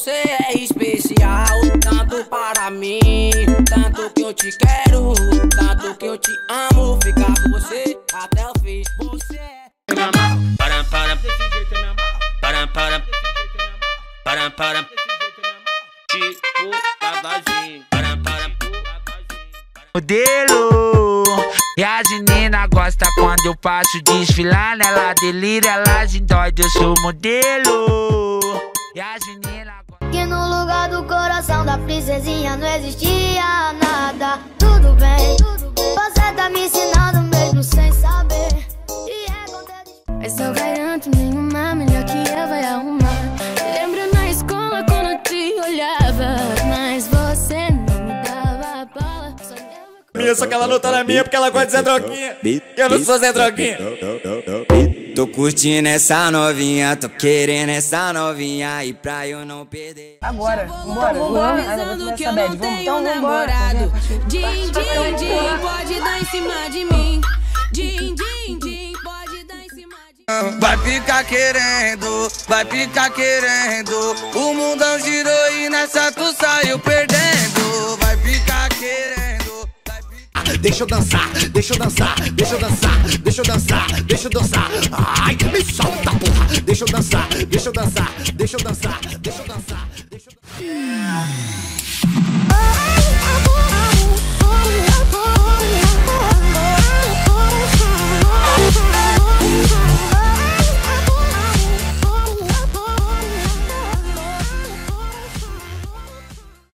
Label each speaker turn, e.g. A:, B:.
A: Você é especial, tanto para mim, tanto que eu te quero, tanto que eu te amo. Ficar com você até o fim. Você é.
B: Para, para, para, para, para, para, tipo lavagem, para, para,
C: modelo. E as meninas gostam quando eu passo desfilar. Ela delira, ela dói, eu sou modelo. E as meninas
D: Que no lugar do coração da princesinha não existia nada. Tudo bem, você tá me ensinando mesmo sem saber. E é
E: Mas eu garanto, nenhuma mulher que eu vai arrumar. Lembro na escola quando eu te olhava, mas você não me dava bola.
F: Minha, só que ela não tá na minha porque ela gosta de Zé Droguinha. Eu não sou Zé Droguinha.
G: Tô curtindo essa novinha, tô querendo essa novinha e pra eu não perder.
H: Agora, vambora, vamos. Vou
I: Avisando que eu não tenho
H: então
I: namorado. Din, din, din, pode dar em cima de mim. Din, din, din, pode dar em cima de mim.
G: Vai ficar querendo, vai ficar querendo. O mundão girou e nessa tu saiu perdendo.
J: Deixa eu dançar, deixa eu dançar, deixa eu dançar, deixa eu dançar, deixa eu dançar. Ai, me solta, porra. Deixa eu dançar, deixa eu dançar, deixa eu dançar, deixa eu dançar, deixa eu dançar.